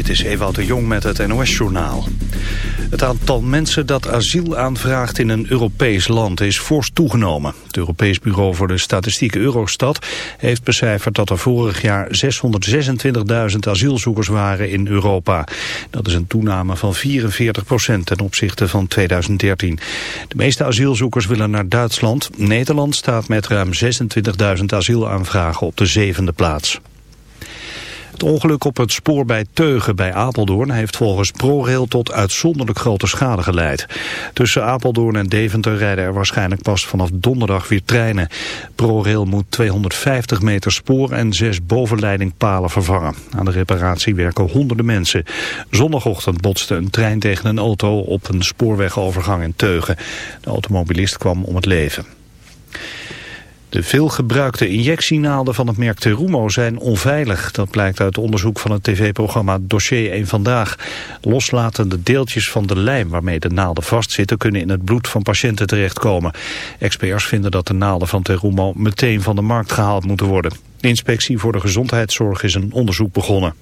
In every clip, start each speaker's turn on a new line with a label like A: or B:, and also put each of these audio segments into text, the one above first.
A: Dit is Ewout de Jong met het NOS-journaal. Het aantal mensen dat asiel aanvraagt in een Europees land is fors toegenomen. Het Europees Bureau voor de Statistiek Eurostat heeft becijferd dat er vorig jaar 626.000 asielzoekers waren in Europa. Dat is een toename van 44 procent ten opzichte van 2013. De meeste asielzoekers willen naar Duitsland. Nederland staat met ruim 26.000 asielaanvragen op de zevende plaats. Het ongeluk op het spoor bij Teugen bij Apeldoorn heeft volgens ProRail tot uitzonderlijk grote schade geleid. Tussen Apeldoorn en Deventer rijden er waarschijnlijk pas vanaf donderdag weer treinen. ProRail moet 250 meter spoor en zes bovenleidingpalen vervangen. Aan de reparatie werken honderden mensen. Zondagochtend botste een trein tegen een auto op een spoorwegovergang in Teugen. De automobilist kwam om het leven. De veelgebruikte injectienaalden van het merk Terumo zijn onveilig. Dat blijkt uit onderzoek van het tv-programma Dossier 1 Vandaag. Loslatende deeltjes van de lijm waarmee de naalden vastzitten... kunnen in het bloed van patiënten terechtkomen. Experts vinden dat de naalden van Terumo meteen van de markt gehaald moeten worden. De inspectie voor de gezondheidszorg is een onderzoek begonnen.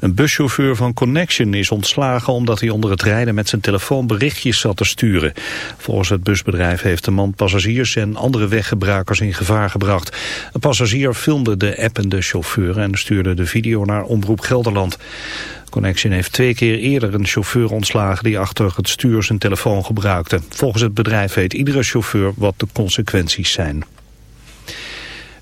A: Een buschauffeur van Connection is ontslagen omdat hij onder het rijden met zijn telefoon berichtjes zat te sturen. Volgens het busbedrijf heeft de man passagiers en andere weggebruikers in gevaar gebracht. Een passagier filmde de appende chauffeur en stuurde de video naar Omroep Gelderland. Connection heeft twee keer eerder een chauffeur ontslagen die achter het stuur zijn telefoon gebruikte. Volgens het bedrijf weet iedere chauffeur wat de consequenties zijn.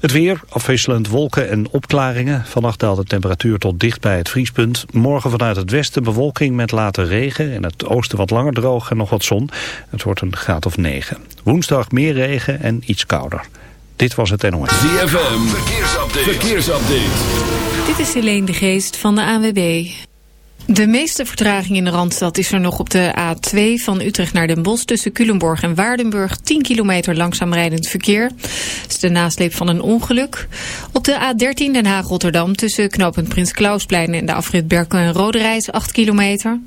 A: Het weer, afwisselend wolken en opklaringen. Vannacht daalt de temperatuur tot dicht bij het vriespunt. Morgen vanuit het westen bewolking met later regen. In het oosten wat langer droog en nog wat zon. Het wordt een graad of 9. Woensdag meer regen en iets kouder. Dit was het NOS.
B: ZFM, verkeersupdate. verkeersupdate.
C: Dit is Helene de Geest van de ANWB. De meeste vertraging in de Randstad is er nog op de A2 van Utrecht naar Den Bosch... tussen Culemborg en Waardenburg, 10 kilometer langzaam rijdend verkeer. Dat is de nasleep van een ongeluk. Op de A13 Den Haag-Rotterdam tussen knooppunt Prins Klausplein... en de afrit Berkel en Roderijs, 8 kilometer.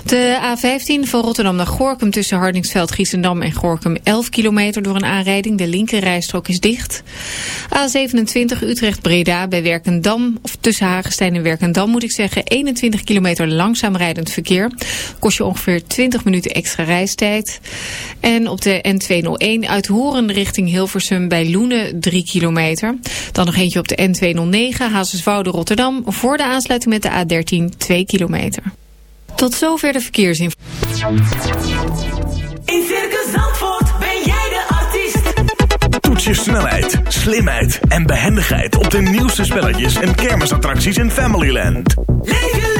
C: Op de A15 van Rotterdam naar Gorkum tussen Hardingsveld, Giesendam en Gorkum... 11 kilometer door een aanrijding, de linkerrijstrook is dicht. A27 Utrecht-Breda bij Werkendam, of tussen Hagestein en Werkendam moet ik zeggen... 21 kilometer langzaam rijdend verkeer. Kost je ongeveer 20 minuten extra reistijd. En op de N201 uit Horen richting Hilversum bij Loenen 3 kilometer. Dan nog eentje op de N209 Hazenswoude Rotterdam voor de aansluiting met de A13 2 kilometer. Tot zover de verkeersinformatie.
D: In Circus Zandvoort ben jij de artiest.
E: Toets je snelheid, slimheid en behendigheid op de nieuwste spelletjes en kermisattracties in Familyland.
D: Leef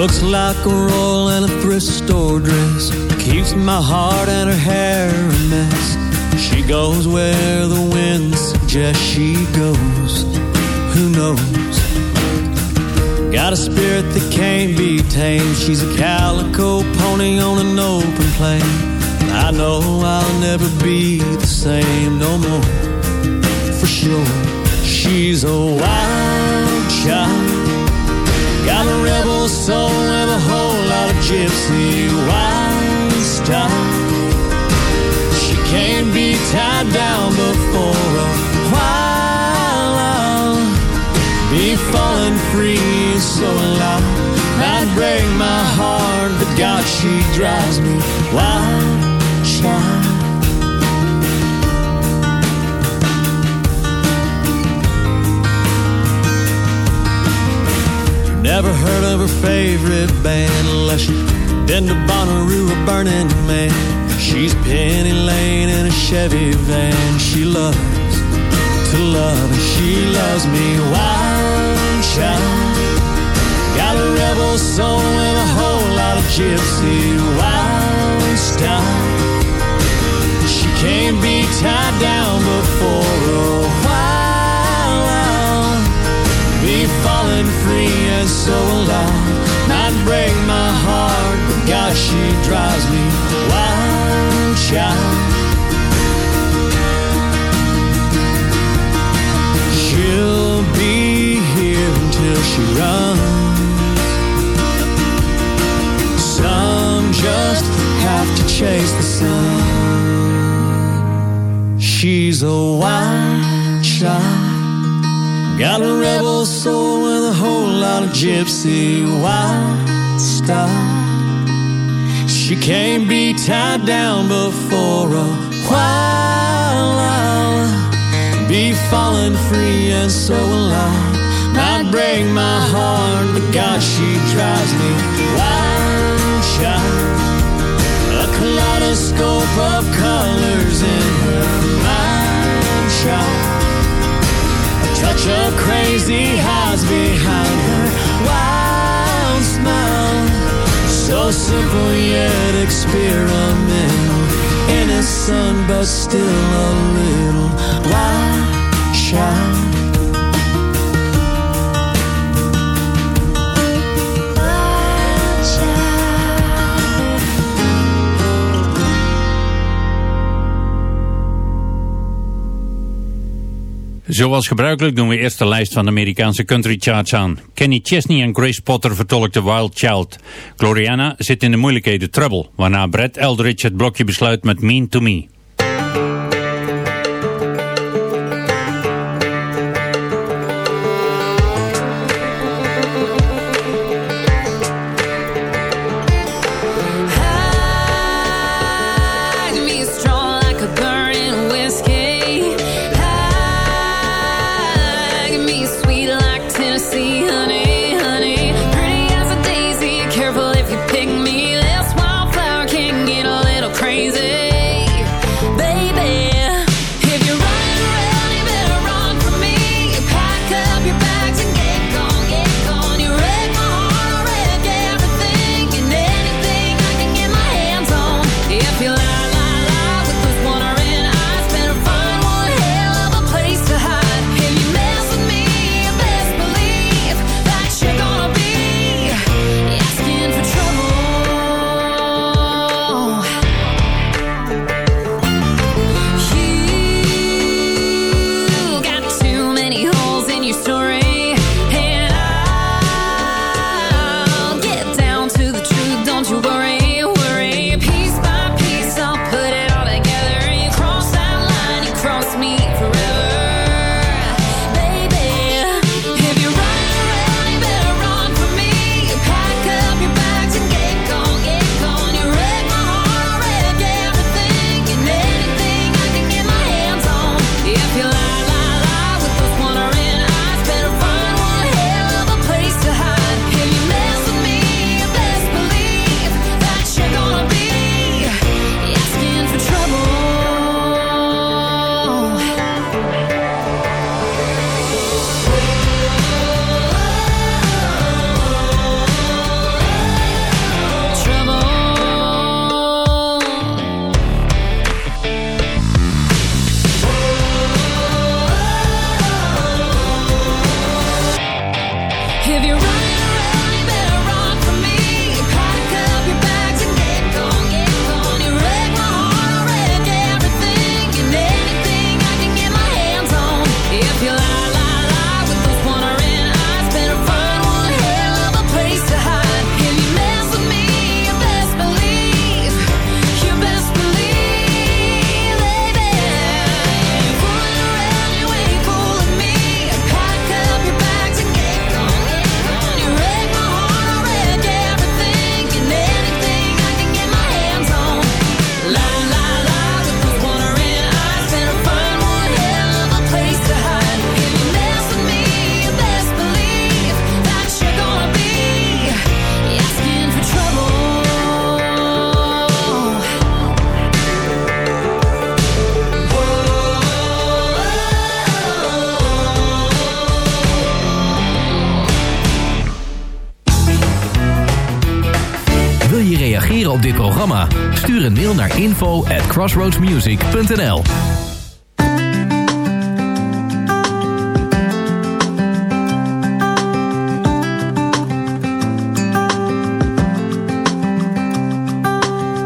F: Looks like a roll in a thrift store dress Keeps my heart and her hair a mess She goes where the wind suggests she goes Who knows? Got a spirit that can't be tamed. She's a calico pony on an open plain. I know I'll never be the same no more. For sure, she's a wild child. Got a rebel soul and a whole lot of gypsy wild style. She can't be tied down before a while. I'll be falling free, so alive. Might break my heart, but God, she drives me wild, child. Never heard of her favorite band unless you've been to Bonnaroo or Burning Man. She's Penny Lane in a Chevy van. She loves to love and she loves me wild child. Got a rebel soul and a whole lot of gypsy wild style. She can't be tied down before a while. I'll be falling free so alive. Might break my heart, but God, she drives me wild, child. She'll be here until she runs. Some just have to chase the sun. She's a wild child. Got a rebel soul with a whole lot of gypsy wild style. She can't be tied down before a while. I'll be falling free and so alive. Might break my heart, but God, she drives me wild, child. A kaleidoscope of colors A crazy hides behind her wild smile. So simple yet experimental. Innocent but still a little wild child.
G: Zoals gebruikelijk doen we eerst de lijst van de Amerikaanse country charts aan. Kenny Chesney en Grace Potter vertolkten Wild Child. Gloriana zit in de moeilijkheden Trouble, waarna Brad Eldridge het blokje besluit met Mean to Me.
H: Mail naar info at crossroadsmusic.nl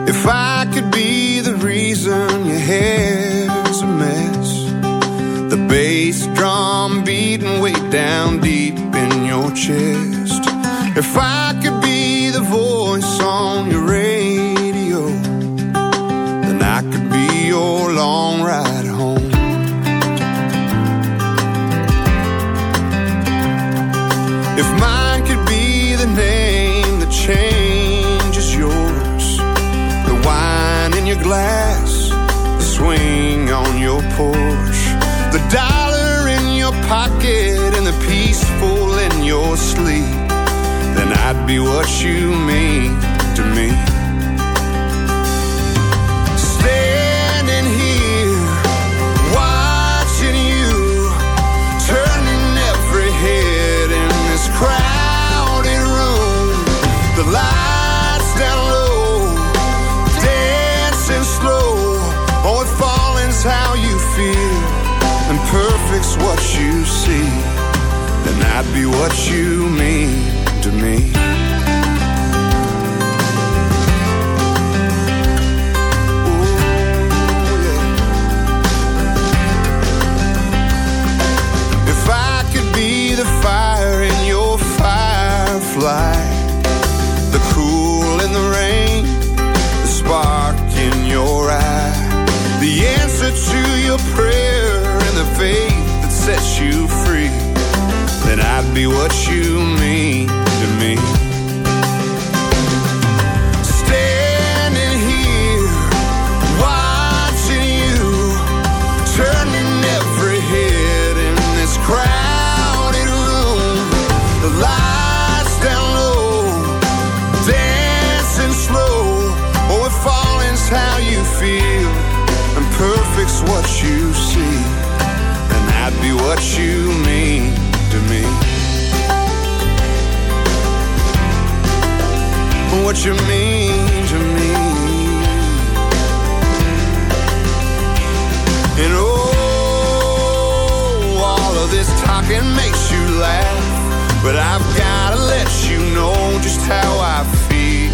I: If I could be the reason your hair's a mess, the bass drum beating way down deep in your chest. If I could be be what you mean to me. Standing here, watching you, turning every head in this crowded room. The lights down low, dancing slow. Oh, if falling's how you feel, and perfect's what you see, then I'd be what you mean to me. Be what you mean to me. Standing here, watching you, turning every head in this crowded room. The lights down low, dancing slow. Oh, if falling's how you feel, and perfect's what you see, then I'd be what you What you mean to me. And oh, all of this talking makes you laugh. But I've gotta let you know just how I feel.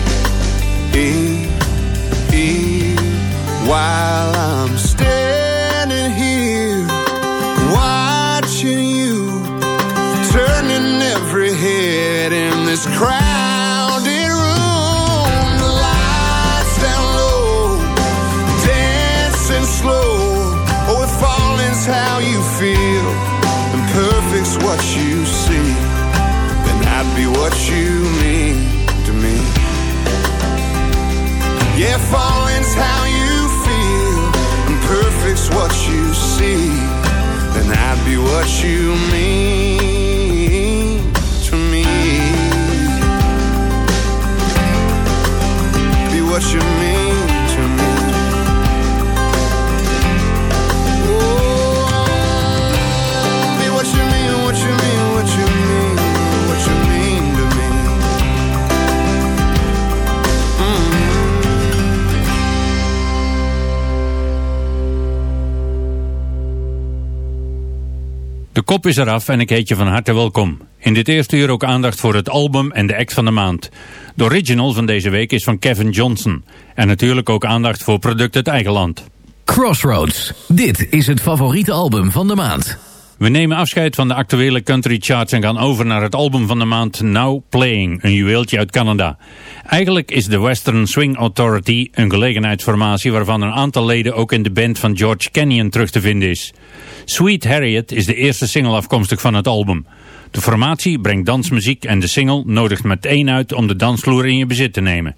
I: You mean
G: kop is eraf en ik heet je van harte welkom. In dit eerste uur ook aandacht voor het album en de act van de maand. De original van deze week is van Kevin Johnson. En natuurlijk ook aandacht voor product uit eigen land.
H: Crossroads. Dit is het favoriete album van de maand.
G: We nemen afscheid van de actuele country charts en gaan over naar het album van de maand Now Playing, een juweeltje uit Canada. Eigenlijk is de Western Swing Authority een gelegenheidsformatie waarvan een aantal leden ook in de band van George Canyon terug te vinden is. Sweet Harriet is de eerste single afkomstig van het album. De formatie brengt dansmuziek en de single nodigt meteen uit om de dansvloer in je bezit te nemen.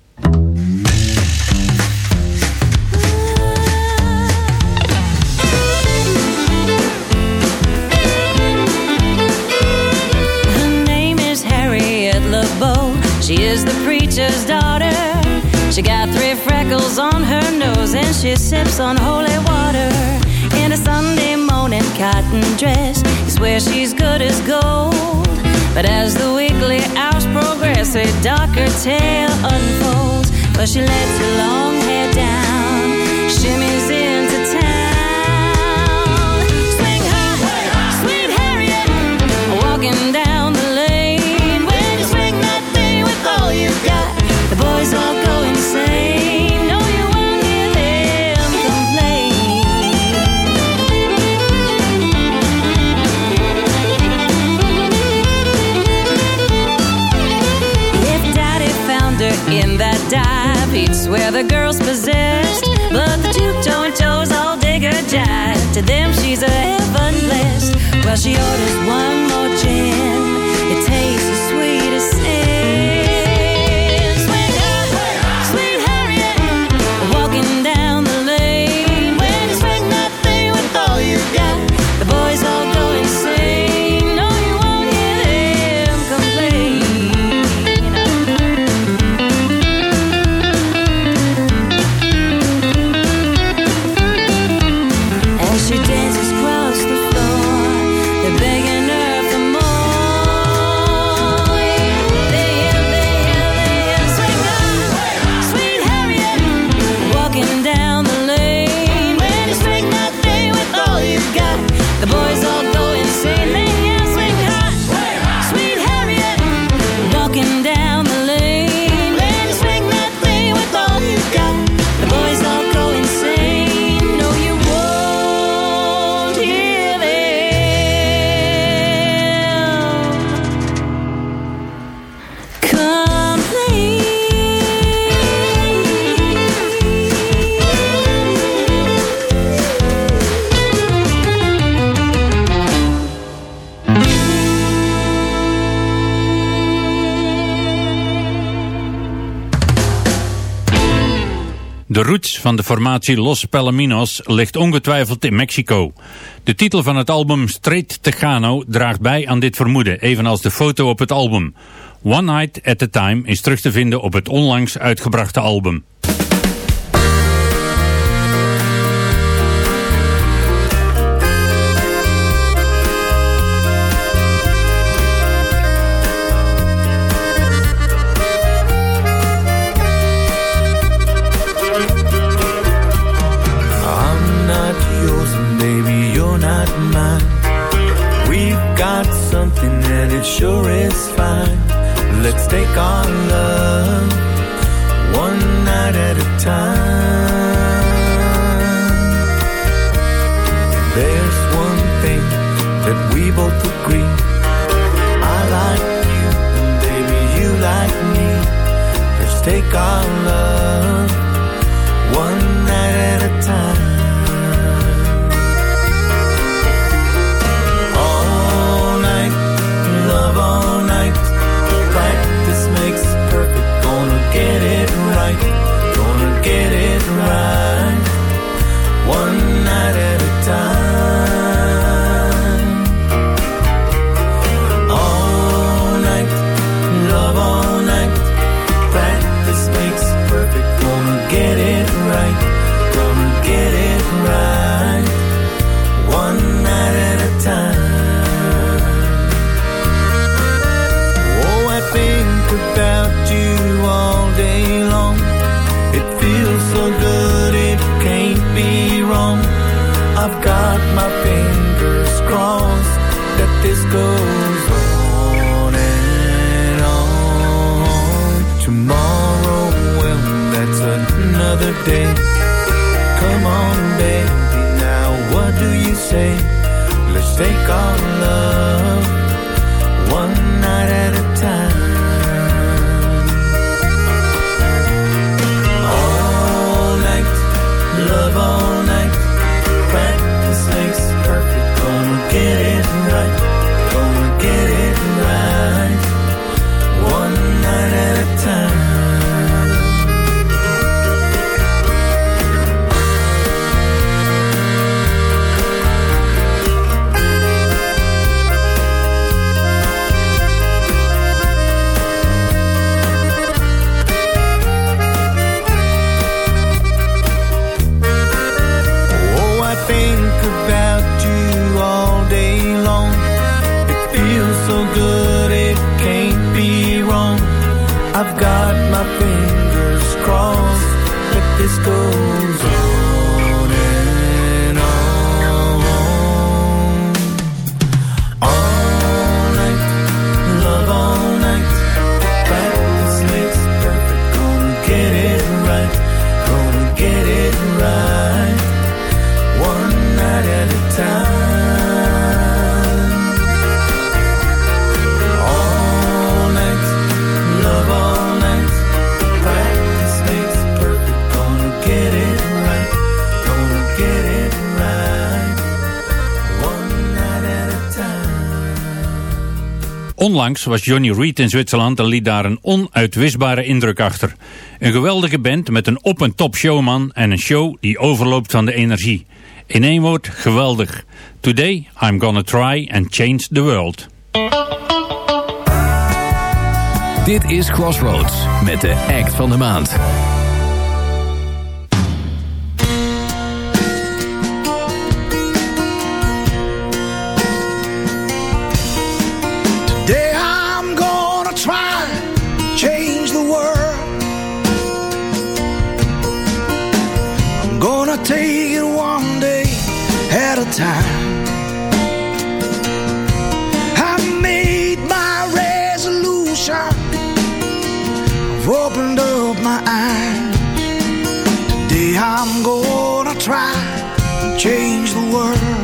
J: She sips on holy water. In a Sunday morning cotton dress, you where she's good as gold. But as the weekly hours progress, a darker tale unfolds. But she lets her long hair down, shimmies into town. Swing high, sweet Harriet, walking down the lane. When you swing that thing with all you've got, the boys all dive, he'd the girl's possessed. But the joint toes all dig her jive. To them, she's a heaven blessed. Well, she orders one more gin.
G: De formatie Los Palaminos ligt ongetwijfeld in Mexico. De titel van het album Straight Tejano draagt bij aan dit vermoeden, evenals de foto op het album. One Night at a Time is terug te vinden op het onlangs uitgebrachte album.
K: There's one thing that we both
G: Onlangs was Johnny Reed in Zwitserland en liet daar een onuitwisbare indruk achter. Een geweldige band met een op- en top showman en een show die overloopt van de energie. In één woord, geweldig. Today, I'm gonna try and change the world.
H: Dit is Crossroads met de act van de maand.
L: I'm gonna try and change the world.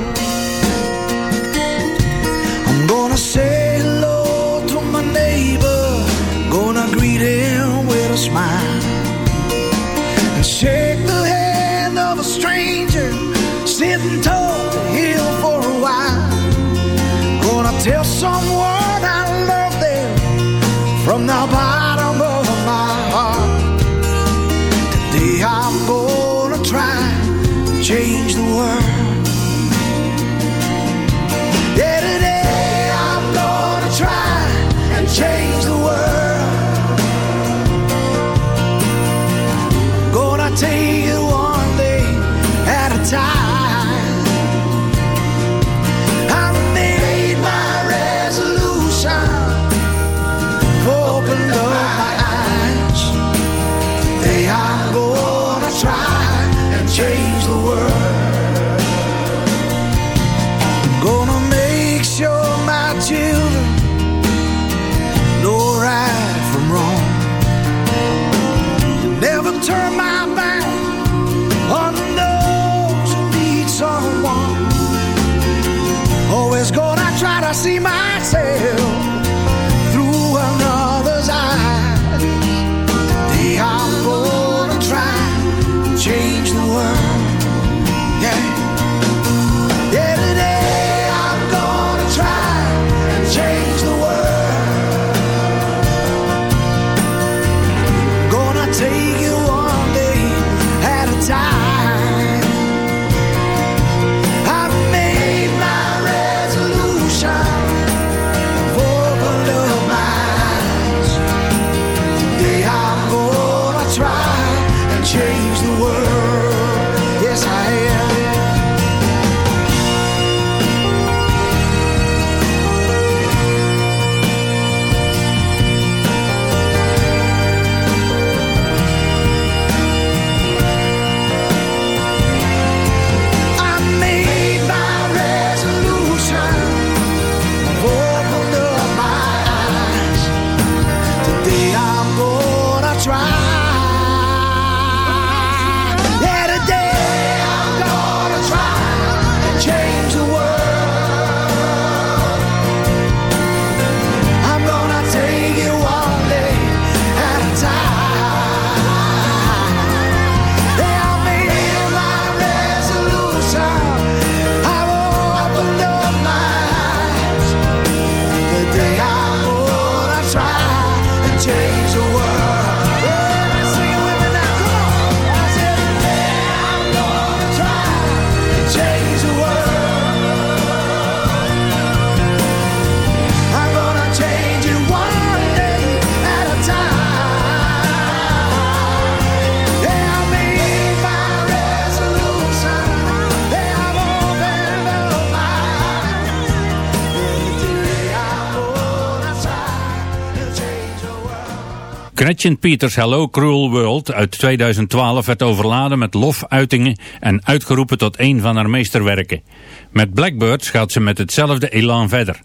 G: Gretchen Peters' Hello Cruel World uit 2012 werd overladen met lofuitingen en uitgeroepen tot een van haar meesterwerken. Met Blackbirds gaat ze met hetzelfde elan verder.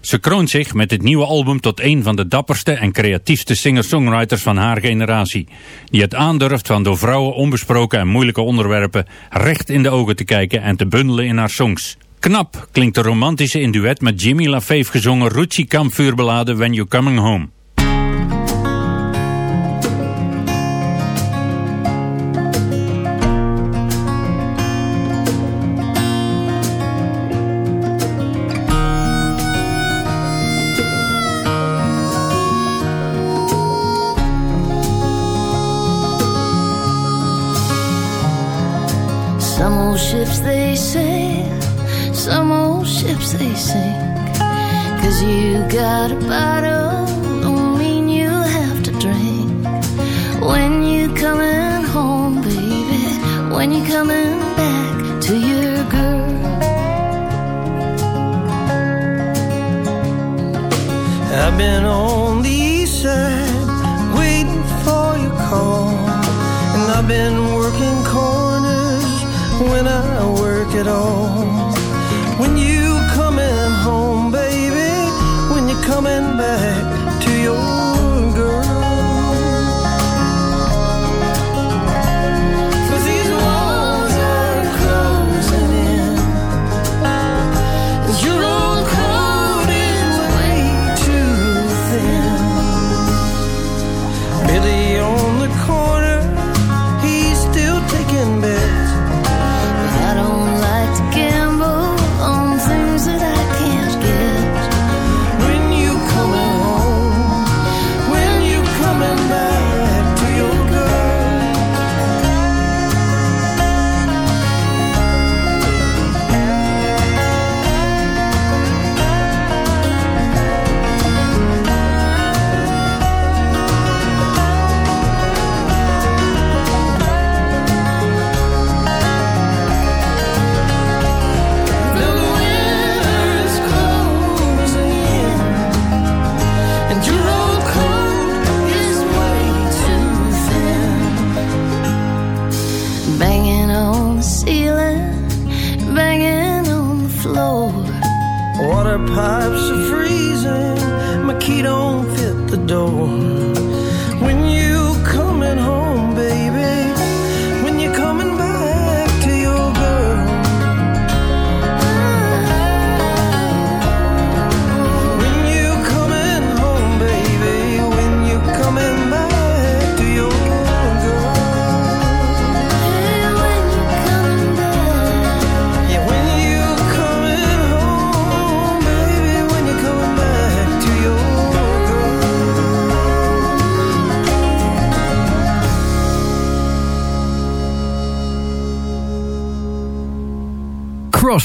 G: Ze kroont zich met dit nieuwe album tot een van de dapperste en creatiefste singer-songwriters van haar generatie. Die het aandurft van door vrouwen onbesproken en moeilijke onderwerpen recht in de ogen te kijken en te bundelen in haar songs. Knap klinkt de romantische in duet met Jimmy LaFave gezongen Rucci kampvuurbeladen When You Coming Home.
M: Got a bottle, don't mean you have to drink. When you coming home, baby, when you coming back to your girl.
N: I've been on the east side waiting for your call. And I've been working corners when I work at all.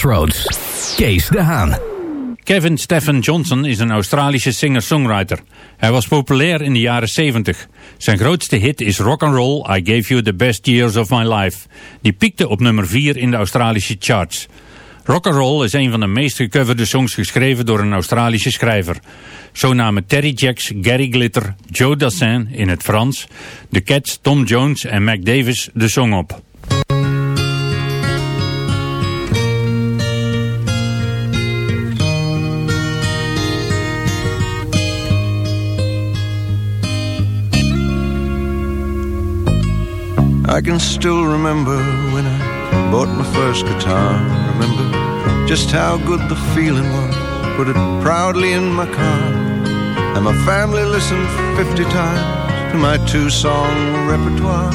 H: Crossroads. Kees de Haan.
G: Kevin Stephen Johnson is een Australische singer-songwriter. Hij was populair in de jaren 70. Zijn grootste hit is Rock and Roll I Gave You the Best Years of My Life. Die piekte op nummer 4 in de Australische charts. Rock and Roll is een van de meest gecoverde songs geschreven door een Australische schrijver. Zo namen Terry Jacks, Gary Glitter, Joe Dassin in het Frans, The Cats, Tom Jones en Mac Davis de song op.
I: I can still remember when I bought my first guitar. Remember just how good the feeling was. Put it proudly in my car. And my family listened 50 times to my two song repertoire.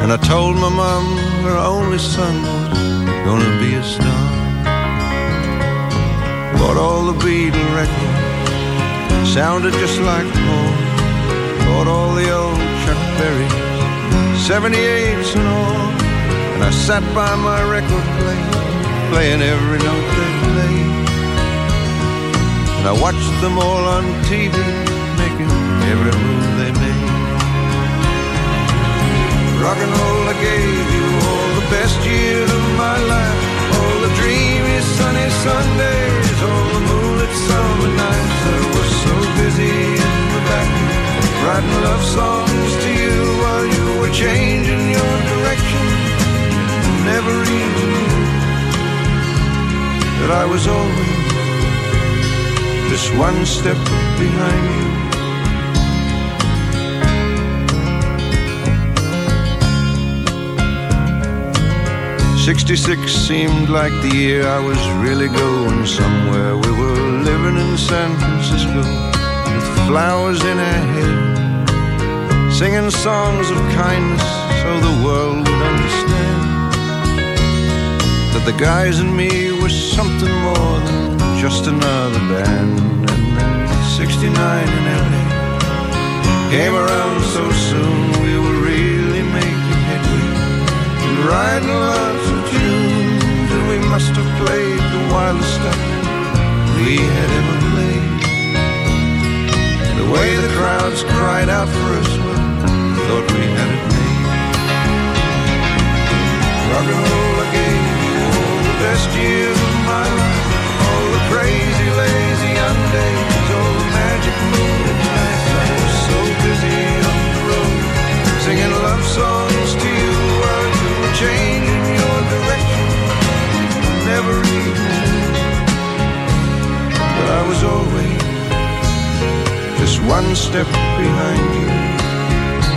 I: And I told my mom her only son was gonna be a star. Bought all the Beatle records, sounded just like Paul. Bought all the old Chuck Berry 78s and all. And I sat by my record player, playing every note they played. And I watched them all on TV, making every move they made. Rock and roll, I gave you all the best years of my life. All the dreamy sunny Sundays, all the moonlit summer nights. I was so busy in the back, writing love songs to you you were changing your direction. Never even knew that I was always just one step behind you. Sixty-six seemed like the year I was really going somewhere. We were living in San Francisco with flowers in our hair, singing songs of kindness so the world would understand that the guys and me were something more than just another band. And then 69 in LA came around so soon, we were really making headway and writing lots of tunes that we must have played the wildest stuff we had ever played. The way the crowds cried out for us thought we had it made. Rock and roll, again. all the best years of my life. All the crazy, lazy young days, all the magic moonlit nights. I was so busy on the road, singing love songs to you while you were changing your direction. Never even but I was always just one step behind you.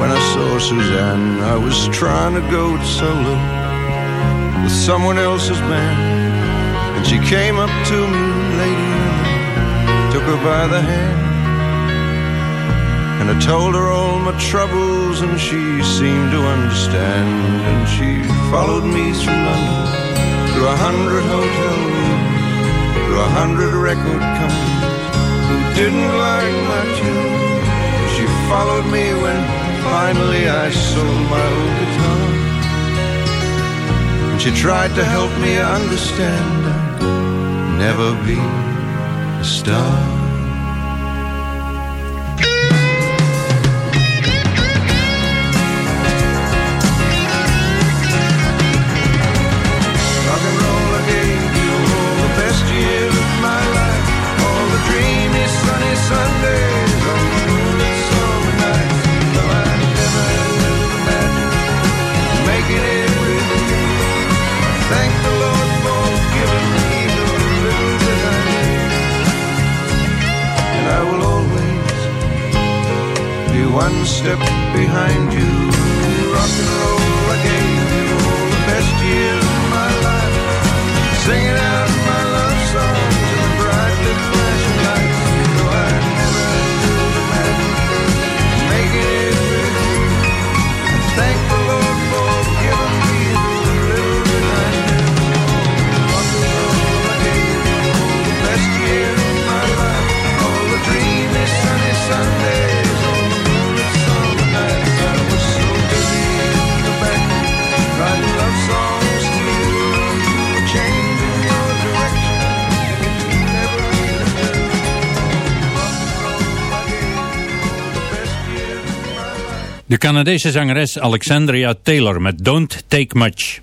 I: When I saw Suzanne, I was trying to go to solo with someone else's band. And she came up to me, lady, took her by the hand. And I told her all my troubles, and she seemed to understand. And she followed me through London, through a hundred hotel rooms, through a hundred record companies who didn't like my tune. She followed me when Finally, I sold my old guitar. And she tried to help me understand I'd never be a star.
G: Canadese zangeres Alexandria Taylor met Don't Take Much.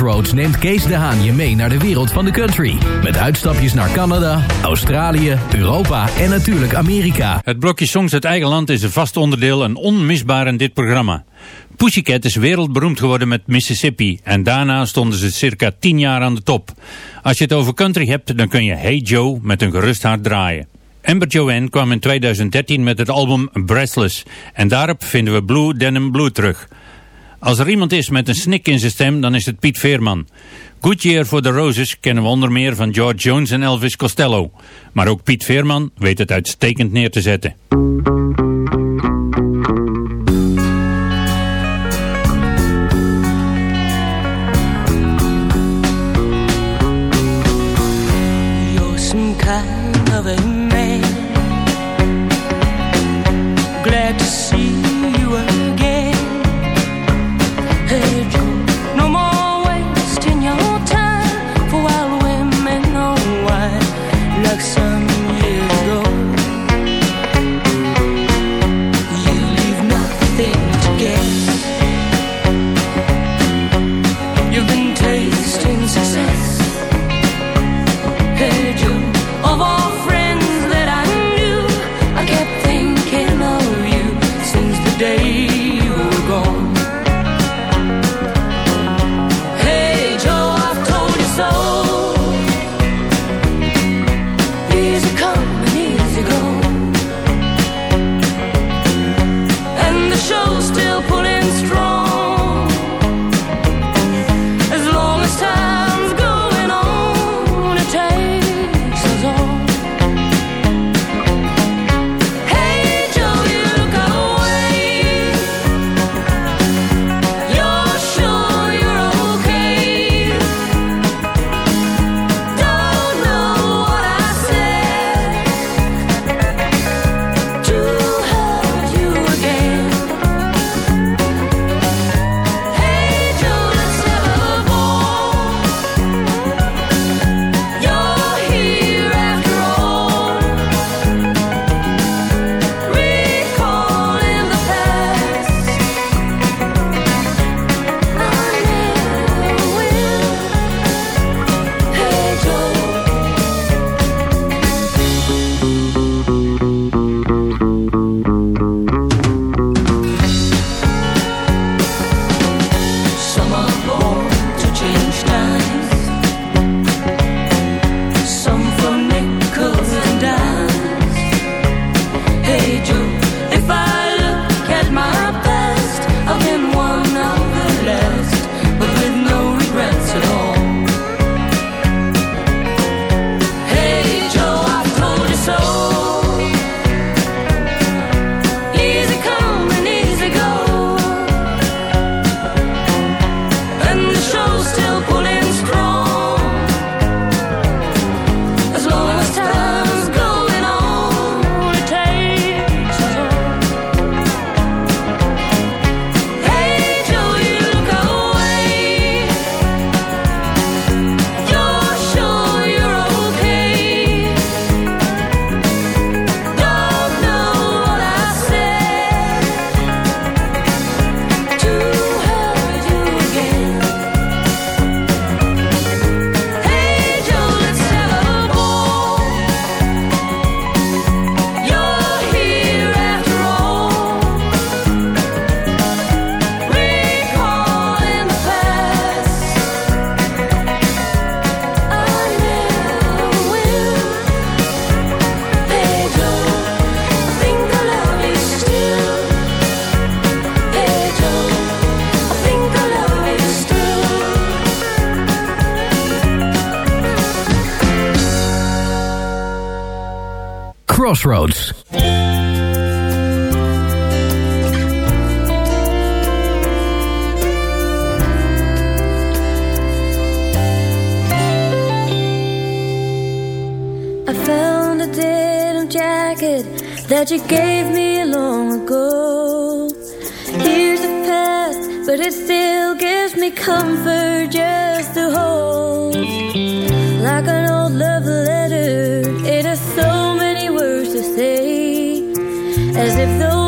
H: Crossroads neemt Kees de Haan je mee naar de wereld van de country. Met uitstapjes naar Canada, Australië, Europa en natuurlijk Amerika.
J: Het blokje Songs uit eigen land is een vast onderdeel en onmisbaar in dit programma. Pussycat is wereldberoemd geworden met Mississippi en daarna stonden ze circa 10 jaar aan de top. Als je het over country hebt, dan kun je Hey Joe met een gerust hart draaien. Amber Joanne kwam in 2013 met het album Breathless en daarop vinden we Blue Denim Blue terug... Als er iemand is met een snik in zijn stem, dan is het Piet Veerman. Good Year for the Roses kennen we onder meer van George Jones en Elvis Costello. Maar ook Piet Veerman weet het uitstekend neer te zetten.
H: Crossroads.
J: that you gave me long ago. Years have passed, but it still gives me comfort. day as if the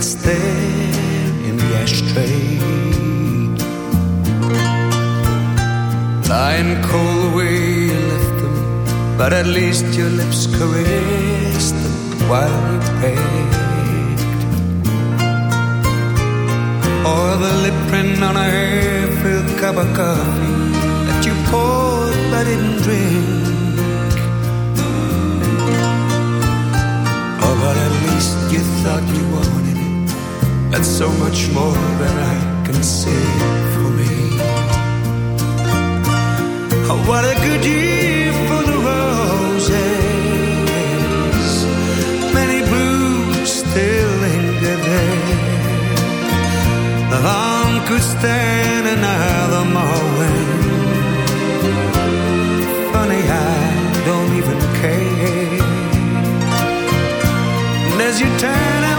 J: it's the so
O: much more than I can see for me. Oh, what a good year for the roses. Many blooms still linger there. The long could stand another moment. Funny, I don't even care. And as you turn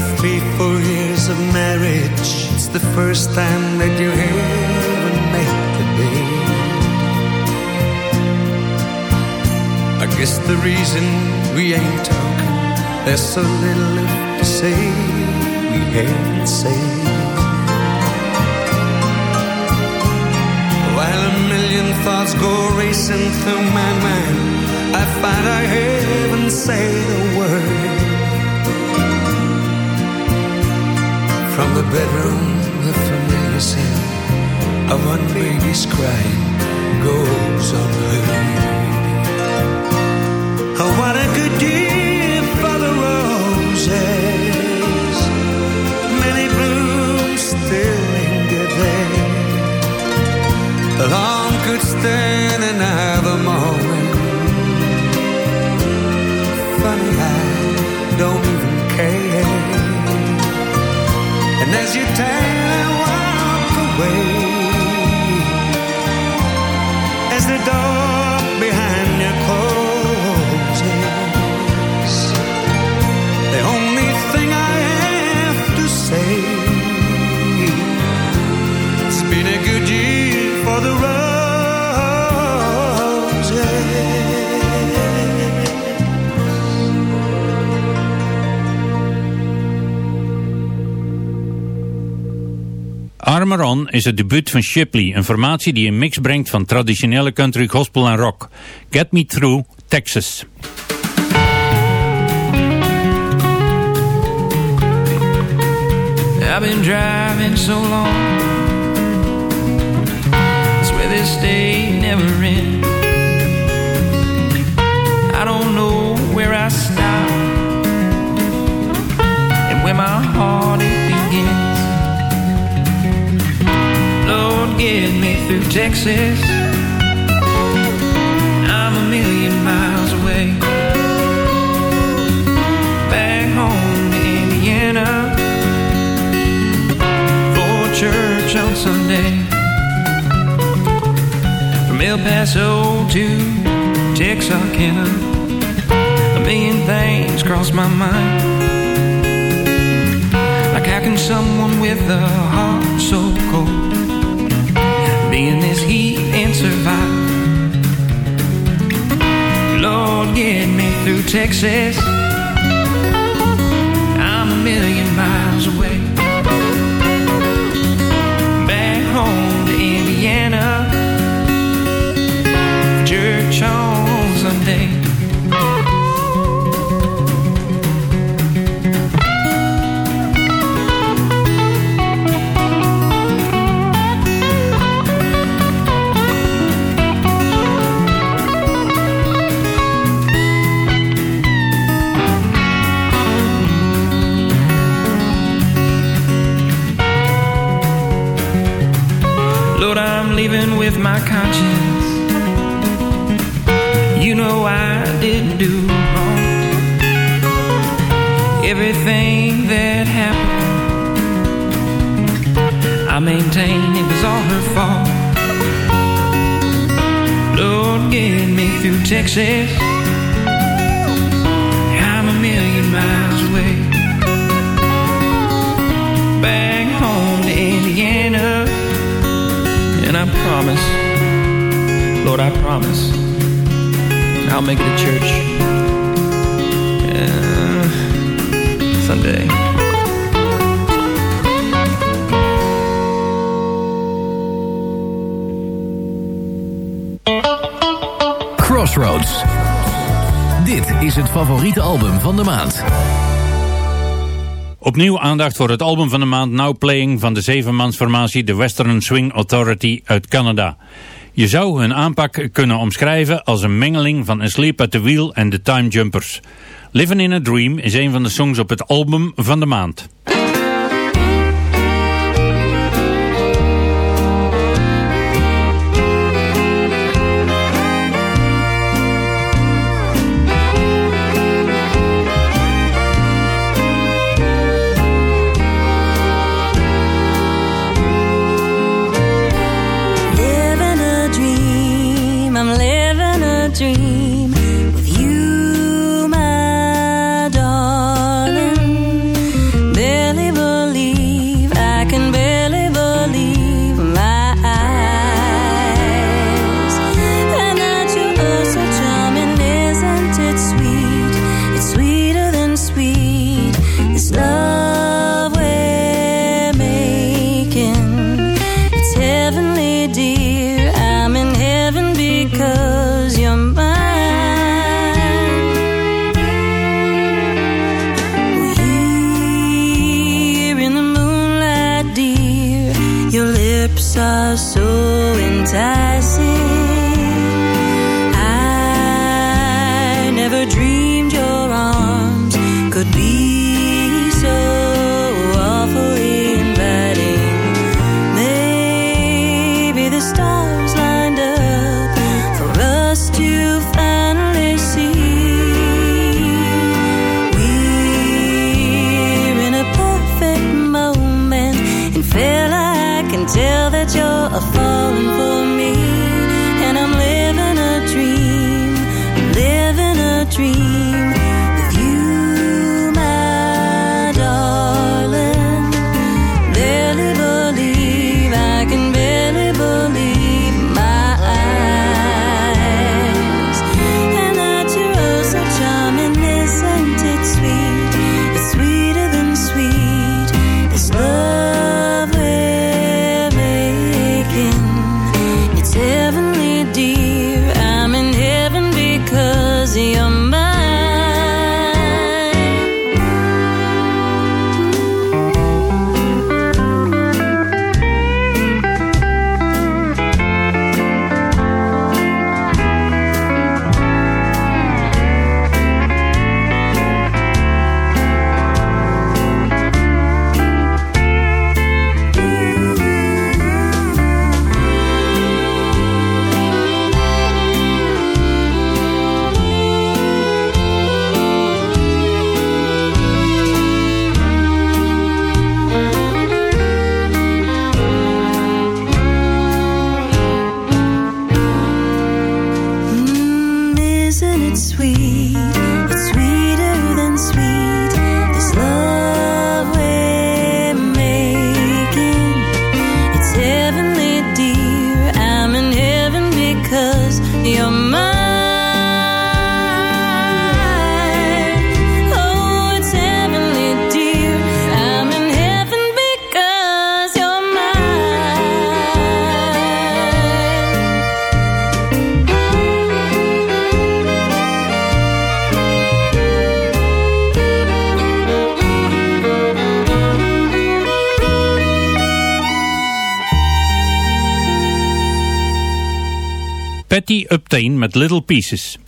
O: faithful years of marriage, it's the first time that you ever made the day. I guess the reason we ain't talking, there's so little left to say, we had say. While a million thoughts go racing through my mind, I find I haven't say the word. From the bedroom, the familiar sound of one baby's crying goes unheard. Oh, what a good gift for the roses. Many blooms still linger there. Long could stand another moment. Funny, I don't you turn and walk away,
G: Armor On is het debuut van Shipley, een formatie die een mix brengt van traditionele country, gospel en rock. Get Me Through, Texas.
P: I've been driving so long. Swear this day never ends. I don't know where I stop and where my heart it Get me through Texas. I'm a million miles away. Back home to Indiana for church on Sunday. From El Paso to Texarkana, a million things cross my mind. Like how can someone with a heart so cold Lord, get me through Texas.
G: Opnieuw aandacht voor het album van de maand Now Playing van de zevenmansformatie The Western Swing Authority uit Canada. Je zou hun aanpak kunnen omschrijven als een mengeling van Asleep at the Wheel en The Time Jumpers. Living in a Dream is een van de songs op het album van de maand.
Q: Met Little Pieces.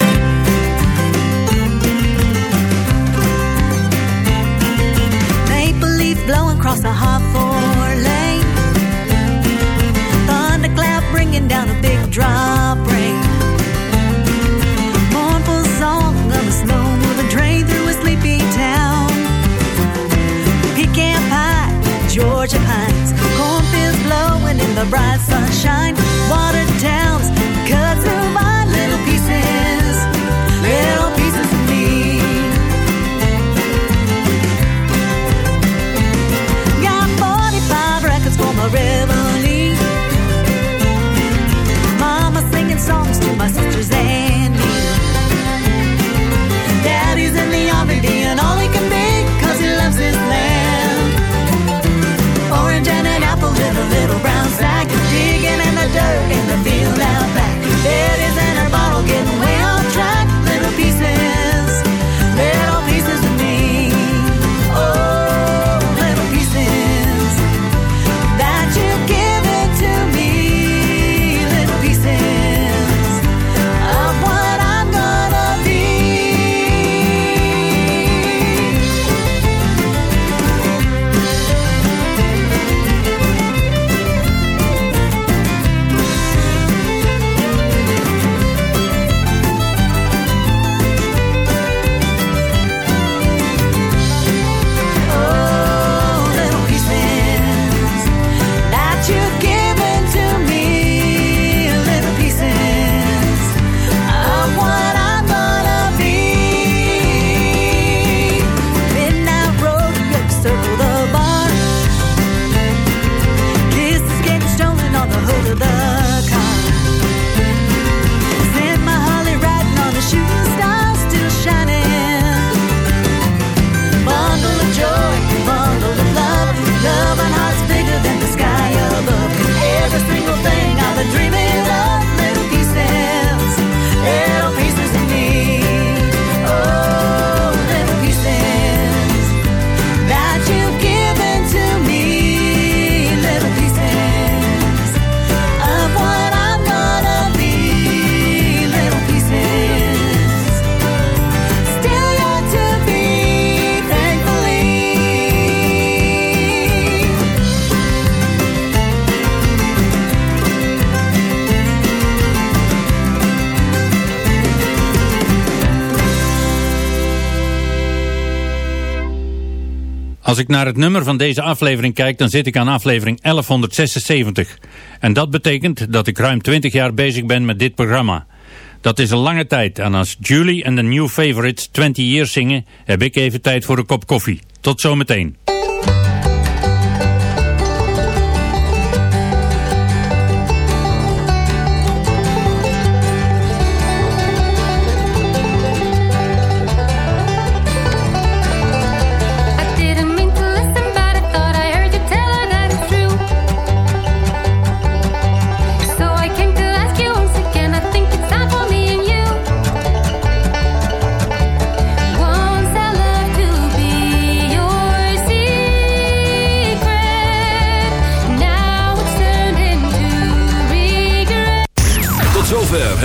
G: Als ik naar het nummer van deze aflevering kijk, dan zit ik aan aflevering 1176. En dat betekent dat ik ruim 20 jaar bezig ben met dit programma. Dat is een lange tijd en als Julie en de New Favorites 20 years zingen, heb ik even tijd voor een kop koffie. Tot zometeen.
R: I